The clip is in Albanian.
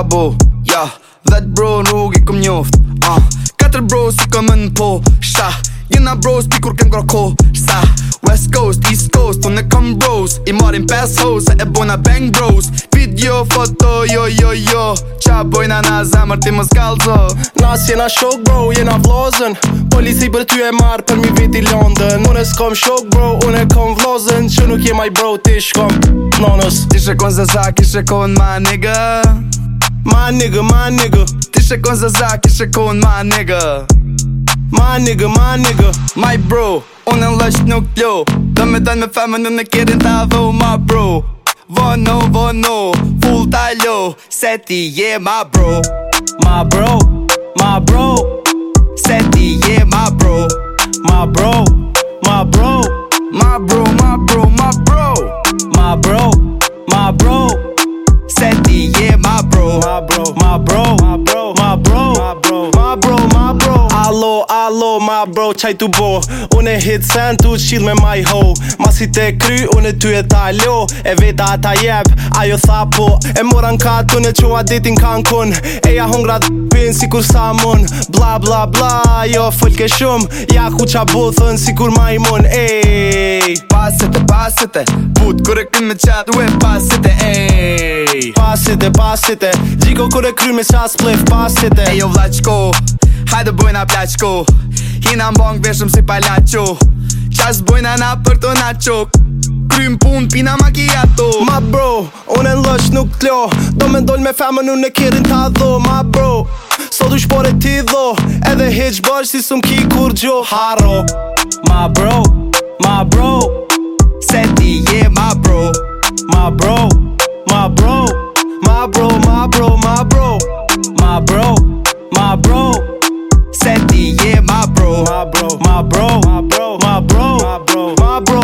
ka bo Ja, vet bro nuk i kom njoft uh, Katër bro si kom në po Sha, jena bro s'pi kur kem kroko Sa, west coast, east coast e kom bros, i marim pes ho Se e bojna bang bros Video, foto, jo, jo, jo Qa bojna na zemër ti më skalzo Nas jena shok bro, jena vlozen Polisi për ty e marrë për mi viti London Mon e s'kom shok bro, un e kom vlozen Që nuk jema i bro, ti shkom nonës Ti kon zezak, ti kon ma nigga Ma nigga, ma nigga Ti shekon za za, ki shekon ma nigga Ma nigga, ma nigga My bro, unë në lësht nuk jo Do me dënë me femë në në kjerin të avë u ma bro Vo no, vo no, full të alo Se ti je yeah, ma bro Ma bro, ma bro Se ti je yeah, ma bro Ma bro, ma bro Ma bro, ma bro, ma bro bro, my bro, my bro, my bro, my bro, my bro, my bro, my bro, allo, allo, my bro, qaj tu bo, unë hit sen, tu qil me my ho, Masi te kry, unë e ty e ta lo, e veta ta jeb, ajo tha po, e moran nka të në qo a ditin në kun, e ja hungra të pin, si kur sa mun, bla, bla, bla, jo, folke shum, ja ku qa bo thën, si kur ma i mun, e, Pasete, pasete, put kur e kënë në qatë u e pasete, ey Pasete, pasete pasit Gjiko kur e kry me qas plif pasit e Ejo vla qko, hajde bojna plaqko Hina mbong veshëm si palaqo Qas bojna na për të na qok Krym pun, pina makijato Ma bro, unë në lësh nuk t'lo Do me ndoll me femën unë kirin t'a dho Ma bro, sot du shpore ti dho Edhe heq bërsh si sum ki kur gjo Haro Ma bro, ma bro Se ti je yeah, Ma bro, ma bro, ma bro. My bro, my bro, my bro, my bro, my bro. Sandy, yeah, my bro, my bro, my bro, my bro, my bro, my bro.